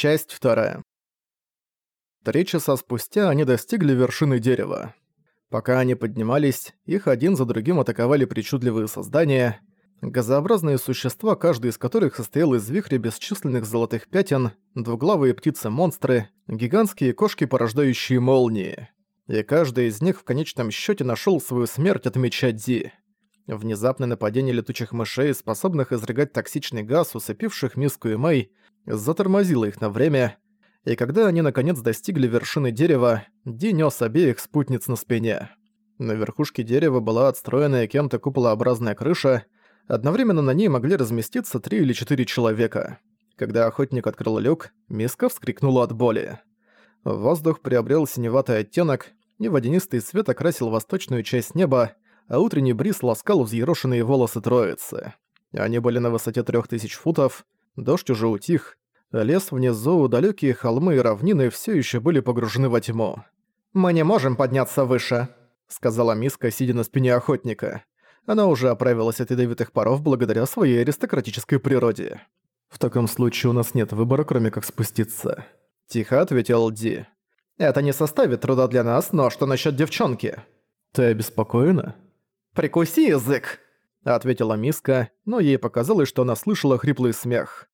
Часть вторая. Три часа спустя они достигли вершины дерева. Пока они поднимались, их один за другим атаковали причудливые создания, газообразные существа, каждый из которых состоял из вихря бесчисленных золотых пятен, двуглавые птицы-монстры, гигантские кошки, порождающие молнии. И каждый из них в конечном счете нашел свою смерть от меча Ди. Внезапное нападение летучих мышей, способных изрыгать токсичный газ, усыпивших миску и Мэй, затормозило их на время, и когда они наконец достигли вершины дерева, Ди нёс обеих спутниц на спине. На верхушке дерева была отстроенная кем-то куполообразная крыша, одновременно на ней могли разместиться три или четыре человека. Когда охотник открыл люк, Миска вскрикнула от боли. Воздух приобрел синеватый оттенок, и водянистый свет окрасил восточную часть неба, а утренний бриз ласкал взъерошенные волосы троицы. Они были на высоте трех тысяч футов, дождь уже утих, а лес внизу, далекие холмы и равнины все еще были погружены во тьму. «Мы не можем подняться выше», — сказала Миска, сидя на спине охотника. Она уже оправилась от ядовитых паров благодаря своей аристократической природе. «В таком случае у нас нет выбора, кроме как спуститься», — тихо ответил Ди. «Это не составит труда для нас, но что насчет девчонки?» «Ты обеспокоена?» «Прикуси язык!» — ответила Миска, но ей показалось, что она слышала хриплый смех.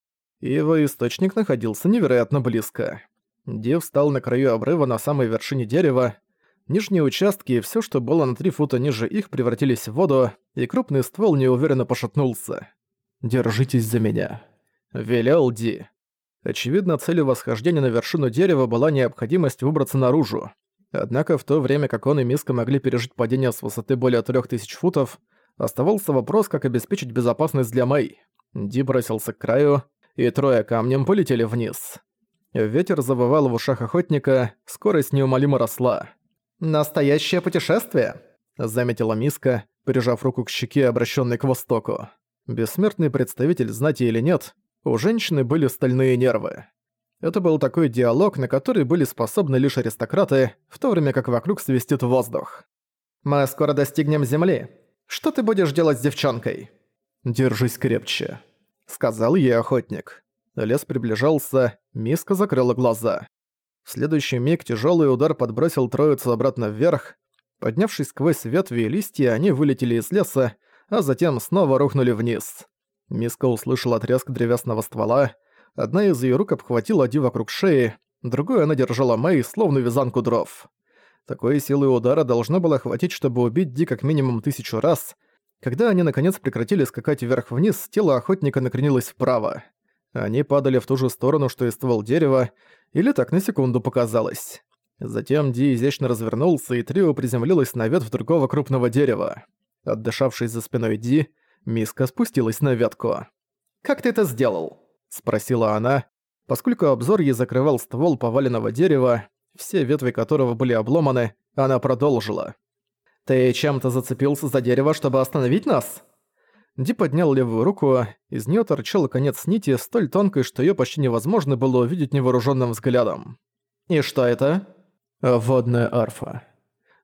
Его источник находился невероятно близко. Ди встал на краю обрыва на самой вершине дерева. Нижние участки и всё, что было на три фута ниже их, превратились в воду, и крупный ствол неуверенно пошатнулся. «Держитесь за меня», — велел Ди. Очевидно, целью восхождения на вершину дерева была необходимость выбраться наружу. Однако в то время как он и Миска могли пережить падение с высоты более 3000 футов, оставался вопрос, как обеспечить безопасность для Мэй. Ди бросился к краю, и трое камнем полетели вниз. Ветер завывал в ушах охотника, скорость неумолимо росла. «Настоящее путешествие!» — заметила Миска, прижав руку к щеке, обращенной к востоку. Бессмертный представитель знати или нет, у женщины были стальные нервы. Это был такой диалог, на который были способны лишь аристократы, в то время как вокруг свистит воздух. «Мы скоро достигнем земли. Что ты будешь делать с девчонкой?» «Держись крепче», — сказал ей охотник. Лес приближался, Миска закрыла глаза. В следующий миг тяжелый удар подбросил троицу обратно вверх. Поднявшись сквозь ветви и листья, они вылетели из леса, а затем снова рухнули вниз. Миска услышала треск древесного ствола, одна из ее рук обхватила Ди вокруг шеи, другой она держала Мэй, словно вязанку дров. Такой силы удара должно было хватить, чтобы убить Ди как минимум тысячу раз, когда они наконец прекратили скакать вверх-вниз, тело охотника накренилось вправо. Они падали в ту же сторону, что и ствол дерева, или так на секунду показалось. Затем Ди изящно развернулся, и трио приземлилось на ветвь другого крупного дерева. Отдышавшись за спиной Ди, Миска спустилась на ветку. «Как ты это сделал?» – спросила она, поскольку обзор ей закрывал ствол поваленного дерева, все ветви которого были обломаны, она продолжила. «Ты чем-то зацепился за дерево, чтобы остановить нас?» Ди поднял левую руку, из нее торчал конец нити, столь тонкой, что ее почти невозможно было увидеть невооруженным взглядом. «И что это?» «Водная арфа».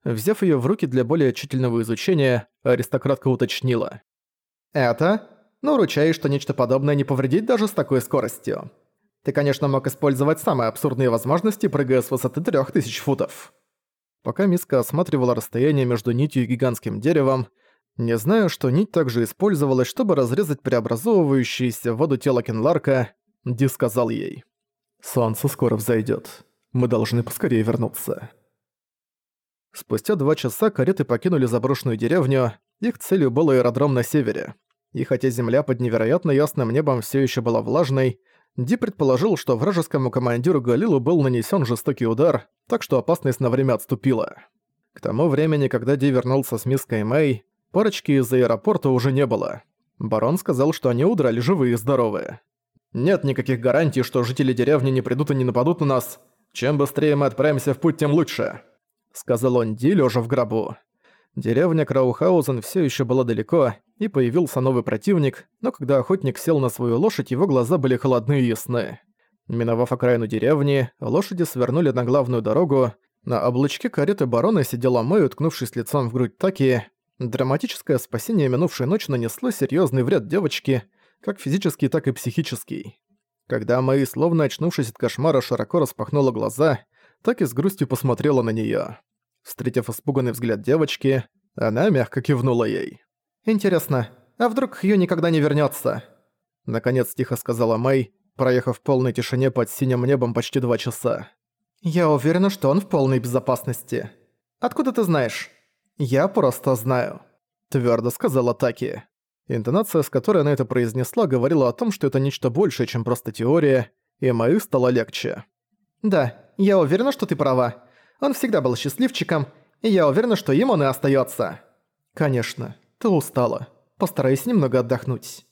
Взяв ее в руки для более тщательного изучения, аристократка уточнила. «Это? Ну, ручаюсь, что нечто подобное не повредит даже с такой скоростью. Ты, конечно, мог использовать самые абсурдные возможности, прыгая с высоты 3000 футов». Пока Миска осматривала расстояние между нитью и гигантским деревом, не знаю, что нить также использовалась, чтобы разрезать преобразовывающееся в воду тело Кенларка, Ди сказал ей. «Солнце скоро взойдет. Мы должны поскорее вернуться». Спустя два часа кареты покинули заброшенную деревню, их целью был аэродром на севере. И хотя земля под невероятно ясным небом все еще была влажной, Ди предположил, что вражескому командиру Галилу был нанесен жестокий удар, так что опасность на время отступила. К тому времени, когда Ди вернулся с миской Мэй, парочки из аэропорта уже не было. Барон сказал, что они удрали живые и здоровые. «Нет никаких гарантий, что жители деревни не придут и не нападут на нас. Чем быстрее мы отправимся в путь, тем лучше», — сказал он Ди, лежа в гробу. Деревня Краухаузен все еще была далеко, и появился новый противник, но когда охотник сел на свою лошадь, его глаза были холодны и ясны. Миновав окраину деревни, лошади свернули на главную дорогу. На облачке кареты барона сидела Мэй, уткнувшись лицом в грудь Таки. Драматическое спасение минувшей ночи нанесло серьезный вред девочке, как физический, так и психический. Когда Мэй, словно очнувшись от кошмара, широко распахнула глаза, так и с грустью посмотрела на неё. Встретив испуганный взгляд девочки, она мягко кивнула ей. «Интересно, а вдруг Хью никогда не вернётся?» Наконец тихо сказала Мэй, проехав в полной тишине под синим небом почти два часа. «Я уверена, что он в полной безопасности. Откуда ты знаешь?» «Я просто знаю», — твёрдо сказала Таки. Интонация, с которой она это произнесла, говорила о том, что это нечто большее, чем просто теория, и Мэй стало легче. «Да, я уверена, что ты права. Он всегда был счастливчиком, и я уверена, что им он и остаётся». «Конечно, ты устала. Постарайся немного отдохнуть».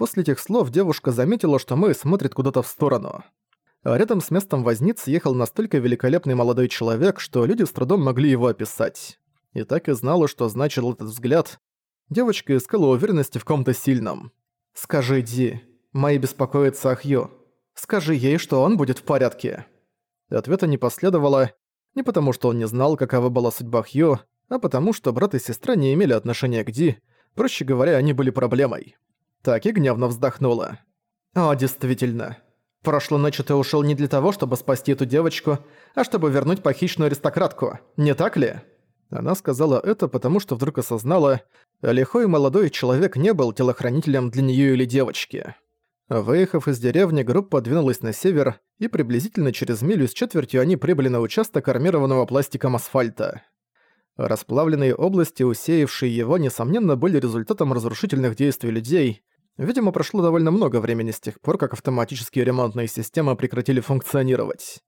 После этих слов девушка заметила, что Мэй смотрит куда-то в сторону. А рядом с местом возницы ехал настолько великолепный молодой человек, что люди с трудом могли его описать. И так и знала, что значил этот взгляд. Девочка искала уверенности в ком-то сильном. «Скажи, Ди, Мэй беспокоится о. Скажи ей, что он будет в порядке». Ответа не последовало, не потому что он не знал, какова была судьба Хью, а потому что брат и сестра не имели отношения к Ди, проще говоря, они были проблемой. Так и гневно вздохнула. «О, действительно. Прошлой ночью ты ушел не для того, чтобы спасти эту девочку, а чтобы вернуть похищенную аристократку, не так ли?» Она сказала это, потому что вдруг осознала, лихой молодой человек не был телохранителем для нее или девочки. Выехав из деревни, группа двинулась на север, и приблизительно через милю с четвертью они прибыли на участок армированного пластиком асфальта. Расплавленные области, усеявшие его, несомненно, были результатом разрушительных действий людей. Видимо, прошло довольно много времени с тех пор, как автоматические ремонтные системы прекратили функционировать.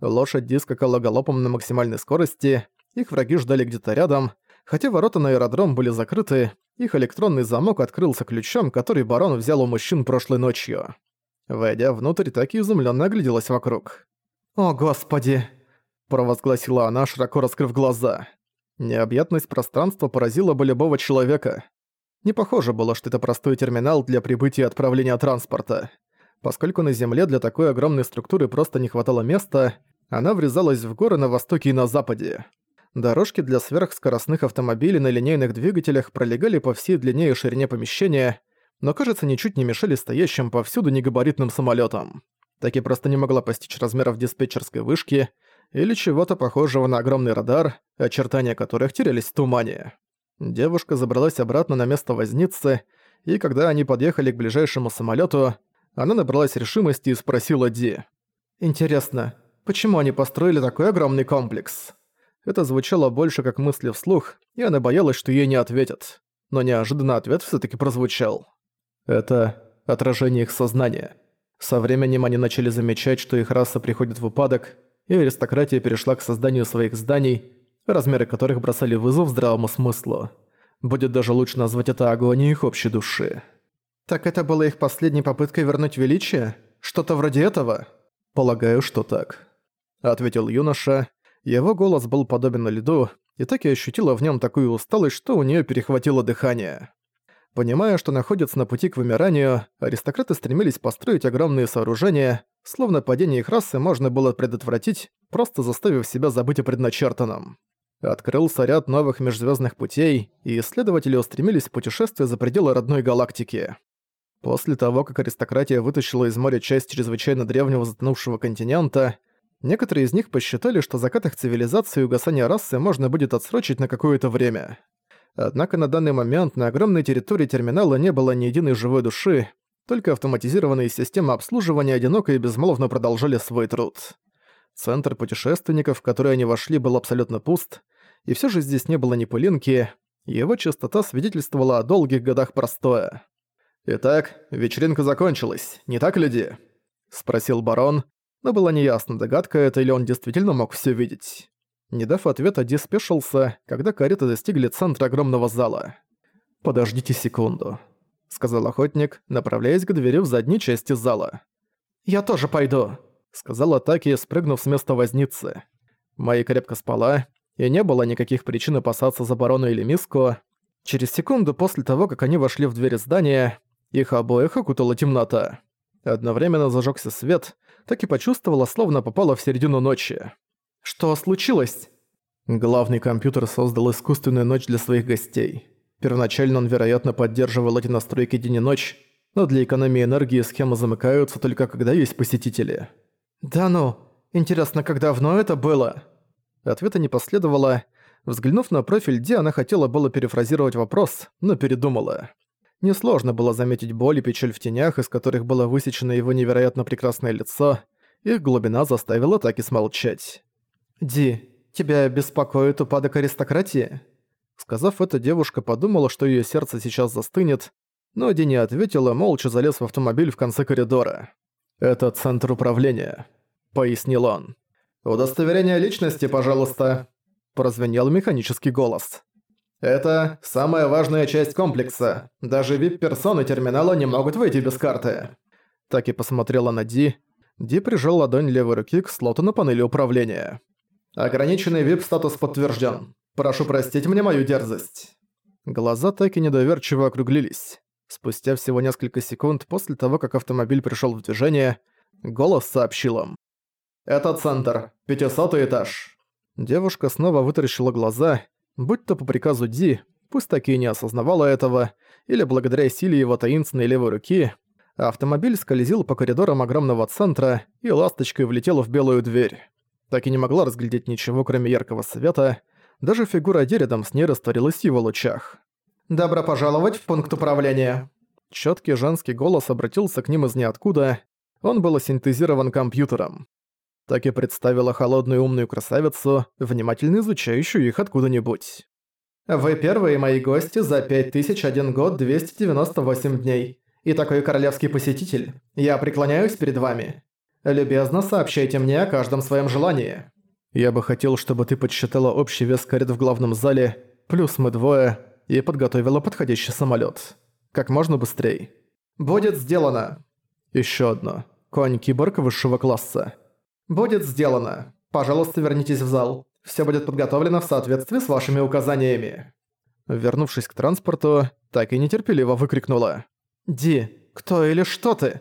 Лошадь скакала галопом на максимальной скорости, их враги ждали где-то рядом, хотя ворота на аэродром были закрыты, их электронный замок открылся ключом, который барон взял у мужчин прошлой ночью. Войдя внутрь, так и изумленно огляделась вокруг. «О, господи!» – провозгласила она, широко раскрыв глаза. Необъятность пространства поразила бы любого человека. Не похоже было, что это простой терминал для прибытия и отправления транспорта. Поскольку на Земле для такой огромной структуры просто не хватало места, она врезалась в горы на востоке и на западе. Дорожки для сверхскоростных автомобилей на линейных двигателях пролегали по всей длине и ширине помещения, но, кажется, ничуть не мешали стоящим повсюду негабаритным самолетам. Так и просто не могла постичь размеров диспетчерской вышки или чего-то похожего на огромный радар, очертания которых терялись в тумане. Девушка забралась обратно на место возницы, и когда они подъехали к ближайшему самолету, она набралась решимости и спросила Ди. «Интересно, почему они построили такой огромный комплекс?» Это звучало больше как мысли вслух, и она боялась, что ей не ответят. Но неожиданно ответ все таки прозвучал. Это отражение их сознания. Со временем они начали замечать, что их раса приходит в упадок, и аристократия перешла к созданию своих зданий, размеры которых бросали вызов здравому смыслу. Будет даже лучше назвать это агонией их общей души. «Так это была их последней попыткой вернуть величие? Что-то вроде этого?» «Полагаю, что так», — ответил юноша, его голос был подобен льду, и так и ощутила в нем такую усталость, что у нее перехватило дыхание. Понимая, что находятся на пути к вымиранию, аристократы стремились построить огромные сооружения, словно падение их расы можно было предотвратить, просто заставив себя забыть о предначертанном. Открылся ряд новых межзвездных путей, и исследователи устремились в путешествие за пределы родной галактики. После того, как аристократия вытащила из моря часть чрезвычайно древнего затонувшего континента, Некоторые из них посчитали, что закат их цивилизации и угасание расы можно будет отсрочить на какое-то время. Однако на данный момент на огромной территории терминала не было ни единой живой души, только автоматизированные системы обслуживания одиноко и безмолвно продолжали свой труд. Центр путешественников, в который они вошли, был абсолютно пуст, и все же здесь не было ни пылинки, его чистота свидетельствовала о долгих годах простоя. «Итак, вечеринка закончилась, не так, люди?» — спросил барон, но было неясно, догадка это или он действительно мог все видеть. Не дав ответа, Ди спешился, когда кареты достигли центра огромного зала. «Подождите секунду», — сказал охотник, направляясь к двери в задней части зала. «Я тоже пойду», — сказала Таки, спрыгнув с места возницы. Майя крепко спала, и не было никаких причин опасаться за барона или миску. Через секунду после того, как они вошли в дверь здания, их обоих окутала темнота. Одновременно зажегся свет, так и почувствовала, словно попала в середину ночи. «Что случилось?» Главный компьютер создал искусственную ночь для своих гостей. Первоначально он, вероятно, поддерживал эти настройки день и ночь, но для экономии энергии схемы замыкаются только когда есть посетители. «Да ну, интересно, как давно это было?» Ответа не последовало. Взглянув на профиль Ди, она хотела было перефразировать вопрос, но передумала. Несложно было заметить боль и печаль в тенях, из которых было высечено его невероятно прекрасное лицо. Их глубина заставила так и смолчать. «Ди, тебя беспокоит упадок аристократии?» Сказав это, девушка подумала, что её сердце сейчас застынет, но Ди не ответила, молча залез в автомобиль в конце коридора. «Это центр управления», — пояснил он. «Удостоверение личности, пожалуйста», — прозвенел механический голос. «Это самая важная часть комплекса. Даже вип-персоны терминала не могут выйти без карты». Так и посмотрела на Ди. Ди прижал ладонь левой руки к слоту на панели управления. «Ограниченный вип-статус подтвержден. Прошу простить мне мою дерзость». Глаза так и недоверчиво округлились. Спустя всего несколько секунд после того, как автомобиль пришел в движение, голос сообщил им. «Это центр. Пятисотый этаж». Девушка снова вытаращила глаза, будь то по приказу Ди, пусть так и не осознавала этого, или благодаря силе его таинственной левой руки, автомобиль скользил по коридорам огромного центра и ласточкой влетел в белую дверь. Так и не могла разглядеть ничего, кроме яркого света, даже фигура Ди рядом с ней растворилась в его лучах. «Добро пожаловать в пункт управления!» Чёткий женский голос обратился к ним из ниоткуда, он был синтезирован компьютером так и представила холодную умную красавицу, внимательно изучающую их откуда-нибудь. «Вы первые мои гости за 5001 год 298 дней. И такой королевский посетитель. Я преклоняюсь перед вами. Любезно сообщайте мне о каждом своем желании». «Я бы хотел, чтобы ты подсчитала общий вес карет в главном зале, плюс мы двое, и подготовила подходящий самолет. Как можно быстрее». «Будет сделано». Еще одно. Конь-киборг высшего класса. «Будет сделано. Пожалуйста, вернитесь в зал. Все будет подготовлено в соответствии с вашими указаниями». Вернувшись к транспорту, так и нетерпеливо выкрикнула. «Ди, кто или что ты?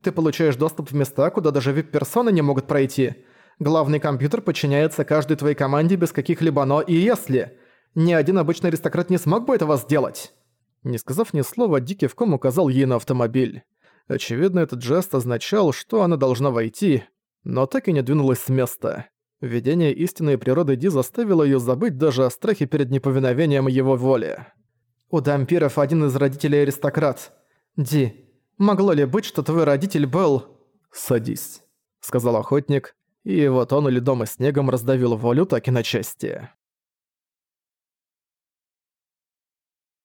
Ты получаешь доступ в места, куда даже вип-персоны не могут пройти. Главный компьютер подчиняется каждой твоей команде без каких-либо «но» и «если». Ни один обычный аристократ не смог бы этого сделать». Не сказав ни слова, Ди кивком указал ей на автомобиль. Очевидно, этот жест означал, что она должна войти, но так и не двинулась с места. Видение истинной природы Ди заставило её забыть даже о страхе перед неповиновением его воли. «У дампиров один из родителей аристократ. Ди, могло ли быть, что твой родитель был...» «Садись», — сказал охотник, и вот он или дома снегом раздавил волю так и на части.